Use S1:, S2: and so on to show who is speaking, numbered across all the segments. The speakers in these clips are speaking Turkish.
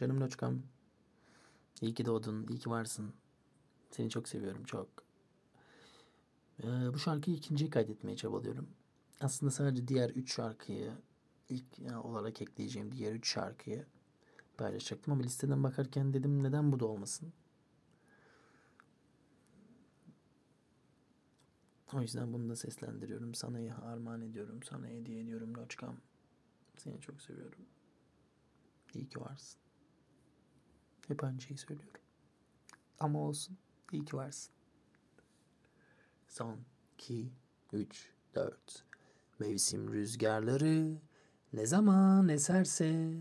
S1: Canım Loçkam. İyi ki doğdun, iyi ki varsın. Seni çok seviyorum, çok. Ee, bu şarkıyı ikinciye kaydetmeye çabalıyorum. Aslında sadece diğer üç şarkıyı ilk olarak ekleyeceğim diğer üç şarkıyı paylaşacaktım ama listeden bakarken dedim neden bu da olmasın. O yüzden bunu da seslendiriyorum. Sana armağan ediyorum. Sana hediye ediyorum Loçkam. Seni çok seviyorum. İyi ki varsın. Hep aynı şeyi söylüyorum. Ama olsun. İyi ki varsın. Son, iki, üç, dört. Mevsim rüzgarları ne zaman eserse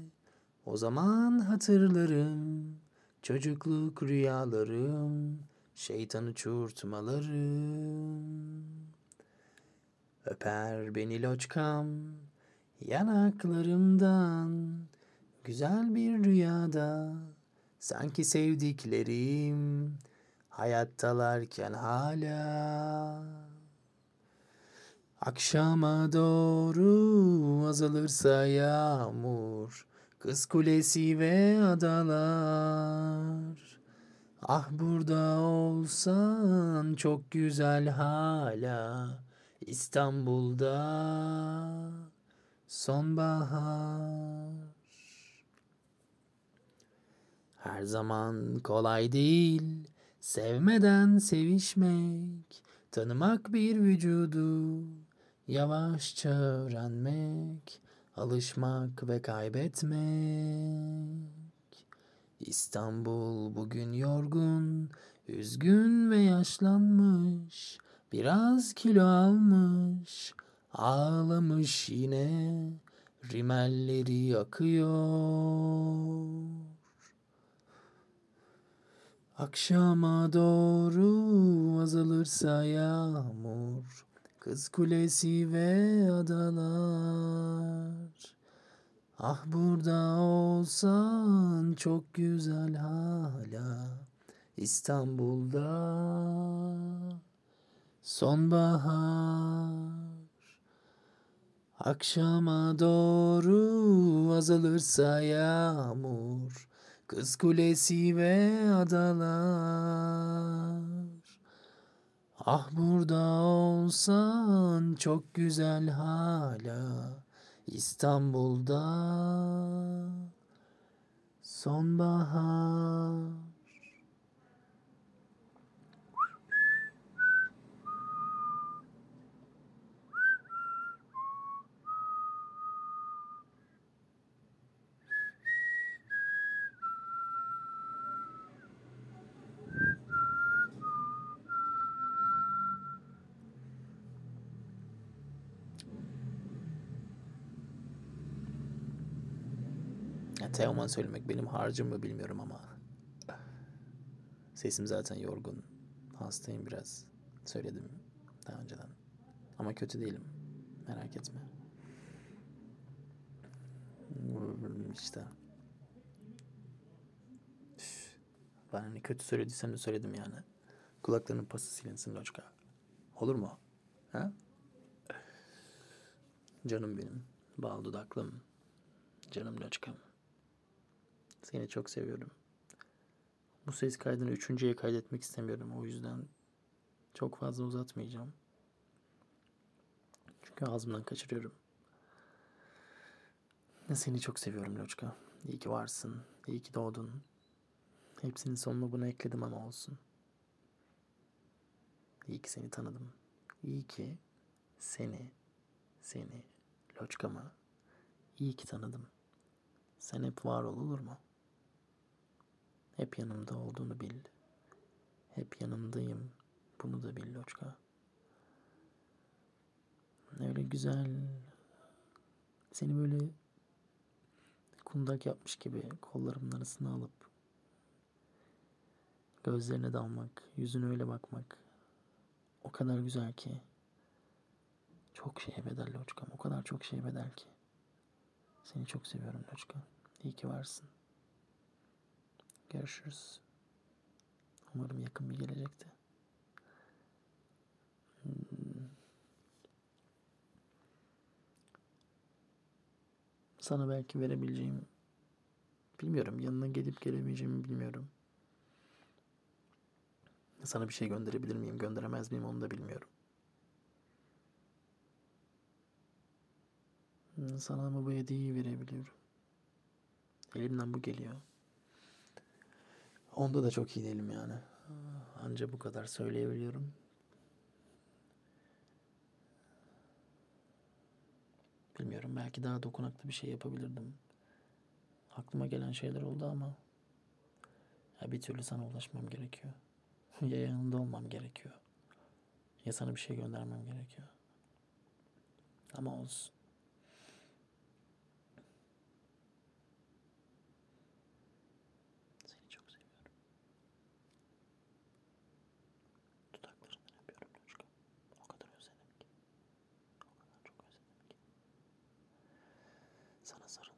S1: o zaman hatırlarım çocukluk rüyalarım şeytan uçurtmalarım. Öper beni loçkam yanaklarımdan güzel bir rüyada sanki sevdiklerim hayattalarken hala. Akşama doğru azalırsa yağmur kız kulesi ve adalar. Ah burada olsan çok güzel hala. İstanbul'da sonbahar her zaman kolay değil sevmeden sevişmek, tanımak bir vücudu, yavaşça öğrenmek, alışmak ve kaybetmek. İstanbul bugün yorgun, üzgün ve yaşlanmış, biraz kilo almış, ağlamış yine, rimelleri akıyor. Akşama doğru azalırsa yağmur, kız kulesi ve adalar. Ah burada olsan çok güzel hala İstanbul'da sonbahar. Akşama doğru azalırsa yağmur, Kız kulesi ve adalar. Ah burada olsan çok güzel hala İstanbul'da. Sonbahar Teoman söylemek benim harcım mı bilmiyorum ama. Sesim zaten yorgun. Hastayım biraz. Söyledim daha önceden. Ama kötü değilim. Merak etme. İşte. Ben hani kötü söylediysem de söyledim yani. Kulaklarının pası silinsin Loçka. Olur mu? Ha? Canım benim. Bal dudaklım. Canım Loçkam. Seni çok seviyorum. Bu ses kaydını üçüncüye kaydetmek istemiyorum. O yüzden çok fazla uzatmayacağım. Çünkü ağzımdan kaçırıyorum. Seni çok seviyorum Loçka. İyi ki varsın. İyi ki doğdun. Hepsinin sonuna bunu ekledim ama olsun. İyi ki seni tanıdım. İyi ki seni, seni, Loçkama iyi ki tanıdım. Sen hep var ol olur mu? Hep yanımda olduğunu bil. Hep yanındayım. Bunu da bil Loçka. Öyle güzel. Seni böyle kundak yapmış gibi kollarımın arasına alıp gözlerine dalmak, yüzüne öyle bakmak o kadar güzel ki çok şeye bedel Loçkam. O kadar çok şeye bedel ki. Seni çok seviyorum Loçka. İyi ki varsın. Görüşürüz. Umarım yakın bir gelecekte. Hmm. Sana belki verebileceğim Bilmiyorum. Yanına gelip gelemeyeceğimi bilmiyorum. Sana bir şey gönderebilir miyim, gönderemez miyim onu da bilmiyorum. Sana ama bu hediyeyi verebiliyorum. Elimden bu geliyor. Onda da çok iyi değilim yani. Anca bu kadar söyleyebiliyorum. Bilmiyorum belki daha dokunaklı bir şey yapabilirdim. Aklıma gelen şeyler oldu ama ya bir türlü sana ulaşmam gerekiyor. ya yanında olmam gerekiyor. Ya sana bir şey göndermem gerekiyor. Ama olsun. Seni çok seviyorum. Dudaklarından öpüyorum Loşka. O kadar özledim ki. O kadar çok özledim ki. Sana sarılmak